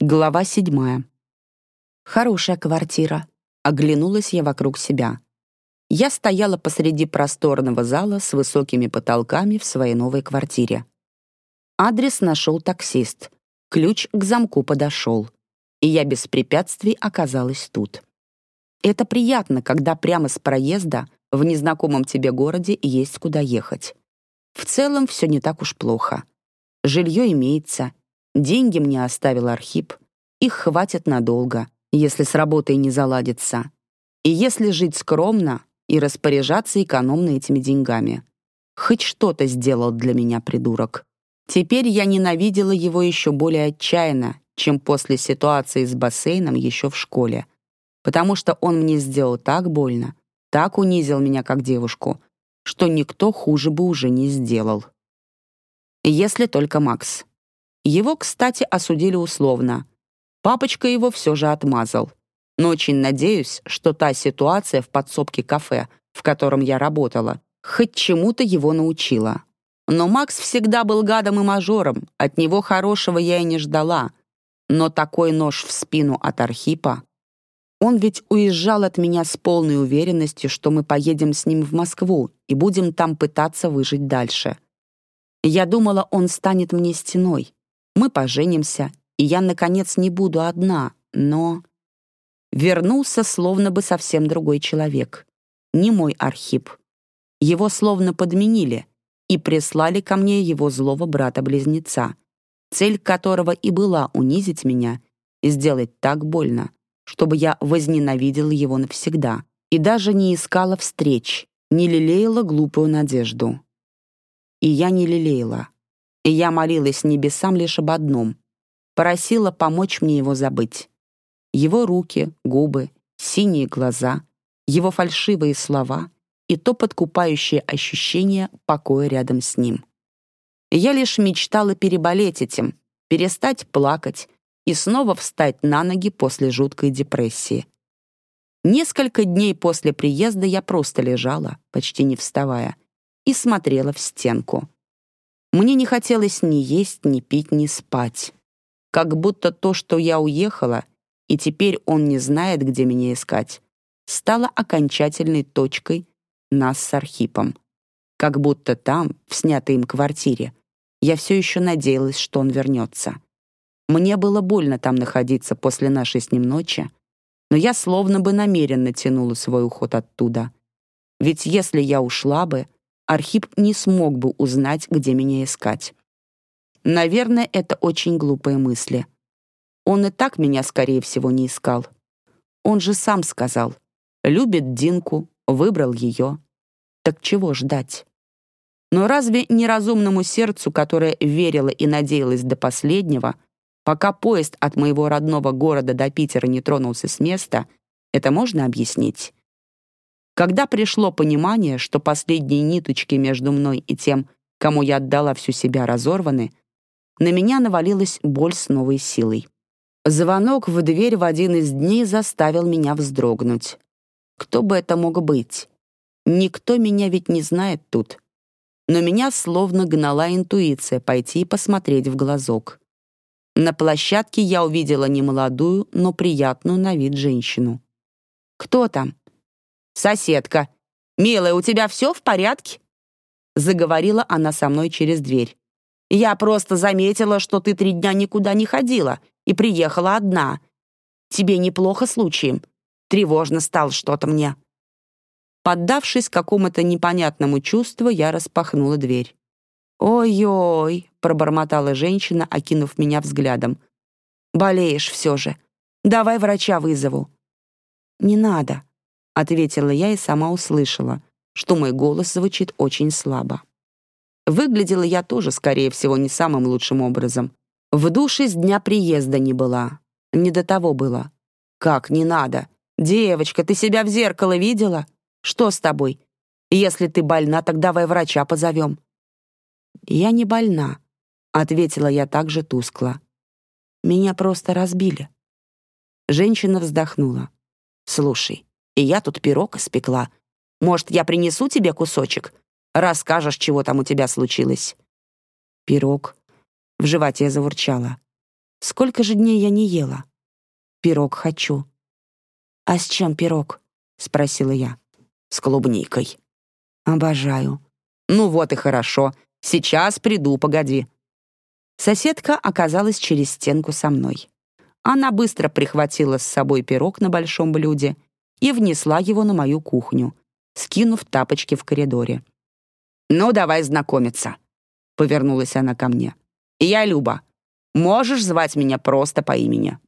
Глава седьмая. Хорошая квартира. Оглянулась я вокруг себя. Я стояла посреди просторного зала с высокими потолками в своей новой квартире. Адрес нашел таксист. Ключ к замку подошел. И я без препятствий оказалась тут. Это приятно, когда прямо с проезда в незнакомом тебе городе есть куда ехать. В целом все не так уж плохо. Жилье имеется, Деньги мне оставил Архип. Их хватит надолго, если с работой не заладится. И если жить скромно и распоряжаться экономно этими деньгами. Хоть что-то сделал для меня придурок. Теперь я ненавидела его еще более отчаянно, чем после ситуации с бассейном еще в школе. Потому что он мне сделал так больно, так унизил меня как девушку, что никто хуже бы уже не сделал. Если только Макс. Его, кстати, осудили условно. Папочка его все же отмазал. Но очень надеюсь, что та ситуация в подсобке кафе, в котором я работала, хоть чему-то его научила. Но Макс всегда был гадом и мажором, от него хорошего я и не ждала. Но такой нож в спину от Архипа... Он ведь уезжал от меня с полной уверенностью, что мы поедем с ним в Москву и будем там пытаться выжить дальше. Я думала, он станет мне стеной, мы поженимся, и я, наконец, не буду одна, но... Вернулся словно бы совсем другой человек. Не мой Архип. Его словно подменили и прислали ко мне его злого брата-близнеца, цель которого и была унизить меня и сделать так больно, чтобы я возненавидела его навсегда и даже не искала встреч, не лелеяла глупую надежду. И я не лелеяла. И я молилась небесам лишь об одном. Просила помочь мне его забыть. Его руки, губы, синие глаза, его фальшивые слова и то подкупающее ощущение покоя рядом с ним. Я лишь мечтала переболеть этим, перестать плакать и снова встать на ноги после жуткой депрессии. Несколько дней после приезда я просто лежала, почти не вставая, и смотрела в стенку. Мне не хотелось ни есть, ни пить, ни спать. Как будто то, что я уехала, и теперь он не знает, где меня искать, стало окончательной точкой нас с Архипом. Как будто там, в снятой им квартире, я все еще надеялась, что он вернется. Мне было больно там находиться после нашей с ним ночи, но я словно бы намеренно тянула свой уход оттуда. Ведь если я ушла бы, Архип не смог бы узнать, где меня искать. Наверное, это очень глупые мысли. Он и так меня, скорее всего, не искал. Он же сам сказал. Любит Динку, выбрал ее. Так чего ждать? Но разве неразумному сердцу, которое верило и надеялось до последнего, пока поезд от моего родного города до Питера не тронулся с места, это можно объяснить? Когда пришло понимание, что последние ниточки между мной и тем, кому я отдала всю себя, разорваны, на меня навалилась боль с новой силой. Звонок в дверь в один из дней заставил меня вздрогнуть. Кто бы это мог быть? Никто меня ведь не знает тут. Но меня словно гнала интуиция пойти и посмотреть в глазок. На площадке я увидела немолодую, но приятную на вид женщину. «Кто там?» «Соседка, милая, у тебя все в порядке?» Заговорила она со мной через дверь. «Я просто заметила, что ты три дня никуда не ходила и приехала одна. Тебе неплохо случаем? Тревожно стало что-то мне». Поддавшись какому-то непонятному чувству, я распахнула дверь. «Ой-ой», — пробормотала женщина, окинув меня взглядом. «Болеешь все же. Давай врача вызову». «Не надо», ответила я и сама услышала, что мой голос звучит очень слабо. Выглядела я тоже, скорее всего, не самым лучшим образом. В душе с дня приезда не была. Не до того было. «Как не надо? Девочка, ты себя в зеркало видела? Что с тобой? Если ты больна, так давай врача позовем». «Я не больна», — ответила я также тускло. «Меня просто разбили». Женщина вздохнула. «Слушай, и я тут пирог испекла. Может, я принесу тебе кусочек? Расскажешь, чего там у тебя случилось». Пирог. В животе заурчало. Сколько же дней я не ела? Пирог хочу. А с чем пирог? Спросила я. С клубникой. Обожаю. Ну вот и хорошо. Сейчас приду, погоди. Соседка оказалась через стенку со мной. Она быстро прихватила с собой пирог на большом блюде и внесла его на мою кухню, скинув тапочки в коридоре. «Ну, давай знакомиться», — повернулась она ко мне. «Я Люба. Можешь звать меня просто по имени».